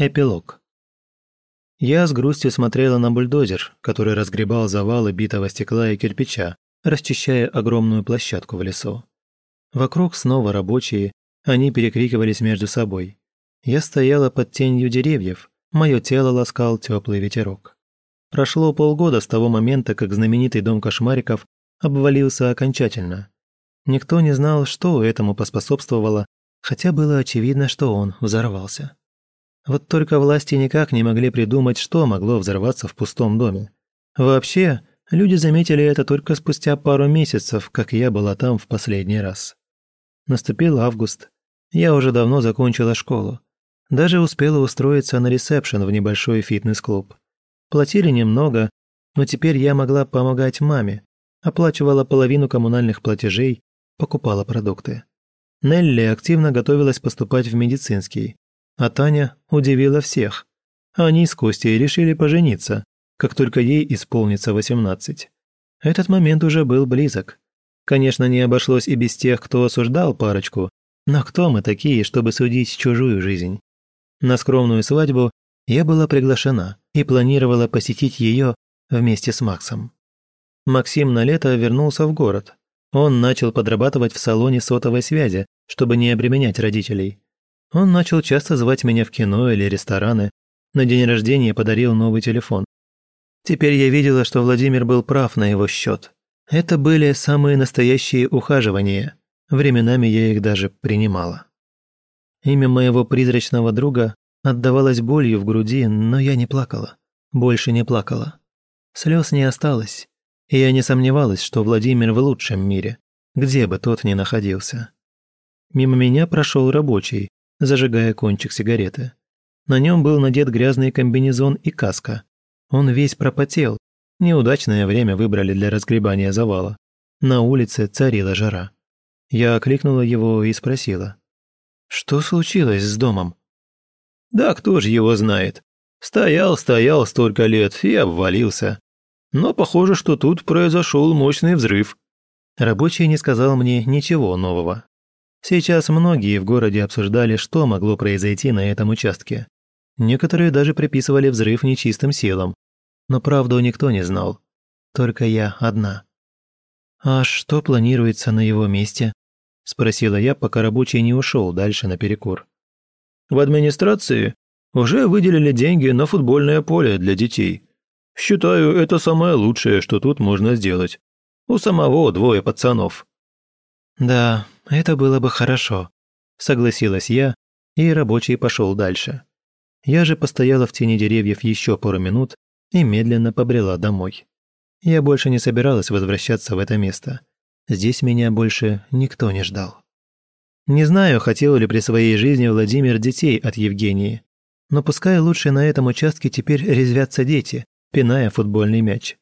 Эпилог. Я с грустью смотрела на бульдозер, который разгребал завалы битого стекла и кирпича, расчищая огромную площадку в лесу. Вокруг снова рабочие, они перекрикивались между собой. Я стояла под тенью деревьев, мое тело ласкал теплый ветерок. Прошло полгода с того момента, как знаменитый дом кошмариков обвалился окончательно. Никто не знал, что этому поспособствовало, хотя было очевидно, что он взорвался. Вот только власти никак не могли придумать, что могло взорваться в пустом доме. Вообще, люди заметили это только спустя пару месяцев, как я была там в последний раз. Наступил август. Я уже давно закончила школу. Даже успела устроиться на ресепшн в небольшой фитнес-клуб. Платили немного, но теперь я могла помогать маме, оплачивала половину коммунальных платежей, покупала продукты. Нелли активно готовилась поступать в медицинский, а Таня удивила всех. Они с Костей решили пожениться, как только ей исполнится 18. Этот момент уже был близок. Конечно, не обошлось и без тех, кто осуждал парочку, но кто мы такие, чтобы судить чужую жизнь? На скромную свадьбу я была приглашена и планировала посетить ее вместе с Максом. Максим на лето вернулся в город. Он начал подрабатывать в салоне сотовой связи, чтобы не обременять родителей. Он начал часто звать меня в кино или рестораны. На день рождения подарил новый телефон. Теперь я видела, что Владимир был прав на его счет. Это были самые настоящие ухаживания. Временами я их даже принимала. Имя моего призрачного друга отдавалось болью в груди, но я не плакала. Больше не плакала. Слез не осталось, и я не сомневалась, что Владимир в лучшем мире, где бы тот ни находился. Мимо меня прошел рабочий, зажигая кончик сигареты. На нем был надет грязный комбинезон и каска. Он весь пропотел. Неудачное время выбрали для разгребания завала. На улице царила жара. Я окликнула его и спросила. «Что случилось с домом?» «Да кто же его знает. Стоял, стоял столько лет и обвалился. Но похоже, что тут произошел мощный взрыв». Рабочий не сказал мне ничего нового. Сейчас многие в городе обсуждали, что могло произойти на этом участке. Некоторые даже приписывали взрыв нечистым силам. Но правду никто не знал. Только я одна. «А что планируется на его месте?» – спросила я, пока рабочий не ушел дальше на перекур. «В администрации уже выделили деньги на футбольное поле для детей. Считаю, это самое лучшее, что тут можно сделать. У самого двое пацанов». «Да, это было бы хорошо», – согласилась я, и рабочий пошел дальше. Я же постояла в тени деревьев еще пару минут и медленно побрела домой. Я больше не собиралась возвращаться в это место. Здесь меня больше никто не ждал. Не знаю, хотел ли при своей жизни Владимир детей от Евгении, но пускай лучше на этом участке теперь резвятся дети, пиная футбольный мяч.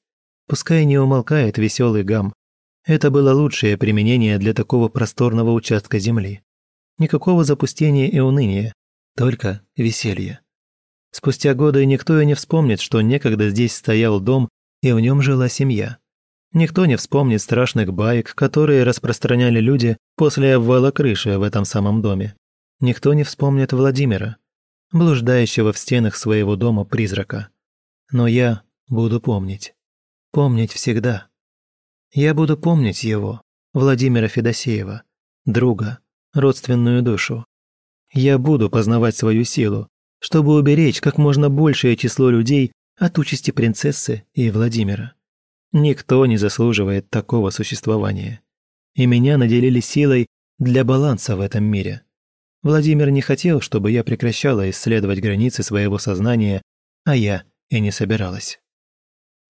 Пускай не умолкает веселый гам, это было лучшее применение для такого просторного участка земли. Никакого запустения и уныния, только веселье. Спустя годы никто и не вспомнит, что некогда здесь стоял дом, и в нем жила семья. Никто не вспомнит страшных баек, которые распространяли люди после обвала крыши в этом самом доме. Никто не вспомнит Владимира, блуждающего в стенах своего дома призрака. Но я буду помнить. Помнить всегда. Я буду помнить его, Владимира Федосеева, друга, родственную душу. Я буду познавать свою силу, чтобы уберечь как можно большее число людей от участи принцессы и Владимира. Никто не заслуживает такого существования. И меня наделили силой для баланса в этом мире. Владимир не хотел, чтобы я прекращала исследовать границы своего сознания, а я и не собиралась.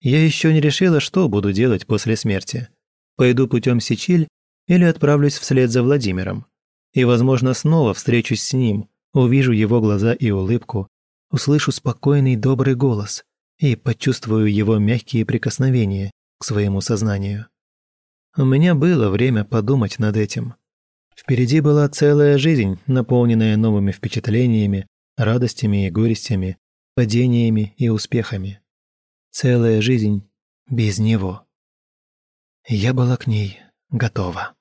Я еще не решила, что буду делать после смерти. Пойду путем Сичиль или отправлюсь вслед за Владимиром. И, возможно, снова встречусь с ним, увижу его глаза и улыбку, услышу спокойный добрый голос и почувствую его мягкие прикосновения к своему сознанию. У меня было время подумать над этим. Впереди была целая жизнь, наполненная новыми впечатлениями, радостями и горестями, падениями и успехами целая жизнь без него. Я была к ней готова.